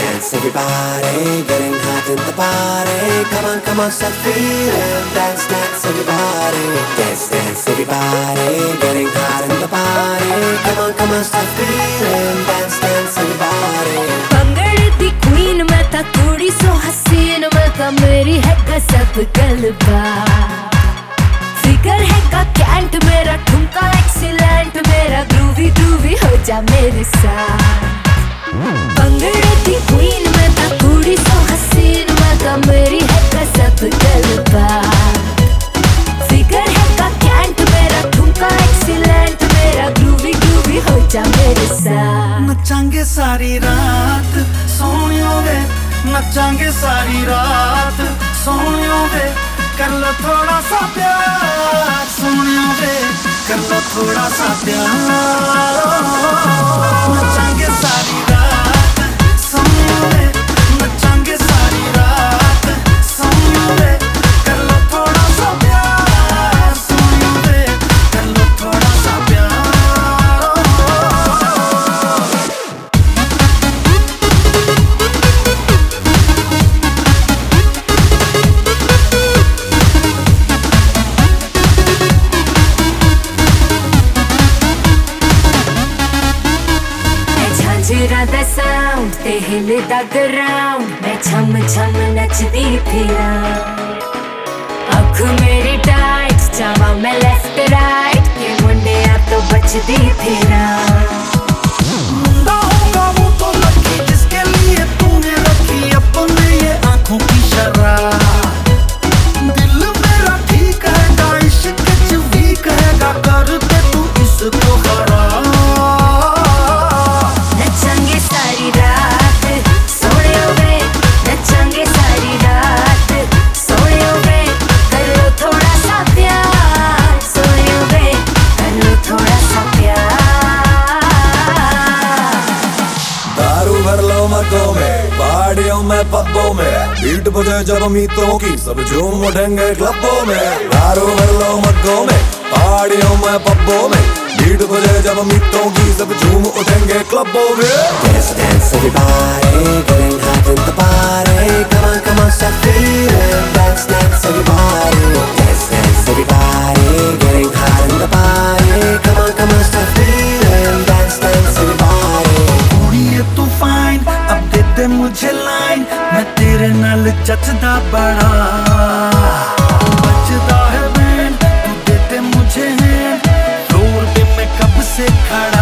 everybody, getting hot in the party. Come on, come on, start feeling. Dance, dance, everybody. Dance, dance, everybody, getting hot in the party. Come on, come on, start feeling. Dance, dance, everybody. भंगड़े दी queen मैं था कुड़ी सो हसीन मैं था मेरी है गजब गलबा फिगर है का कैंट मेरा ठुमका एक्सीलेंट मेरा ग्रूवी ग्रूवी हो जा मेरे साथ नचांगे सारी रात सोनियो वे नचांगे सारी रात सोनियो वे कर लो थोड़ा सा प्यार सोनियो वे कर लो थोड़ा सा प्यार। ਮੈਂ ਝਾਂਜਰਾਂ ਦਾ ਸਾਊਂਡ ਤੇ ਹਿੱਲਦਾ ਗਰਾਊਂਡ ਮੈਂ ਛਮ ਛਮ ਨੱਚਦੀ ਫਿਰਾਂ ਅੱਖ ਮੇਰੀ ਟਾਈਟ ਜਾਵਾਂ ਮੈਂ ਲੈਫਟ ਰਾਈਟ ਕੇ ਮੁੰਡਿਆਂ ਤੋਂ ਬਚਦੀ ਫਿਰਾਂ पहाड़ियों में पब्बों में बीट बजे जब मीतों की, सब झूम उठेंगे क्लबों में। दारू भर लो मग्गों में पहाड़ियों में, पब्बों में बीट बजे जब मीतों की, सब झूम उठेंगे क्लबों में। ਤੇਰੇ नल चचदा बड़ा बजदा है बैंड तू देते मुझे है रोड़ पे मैं कब से खड़ा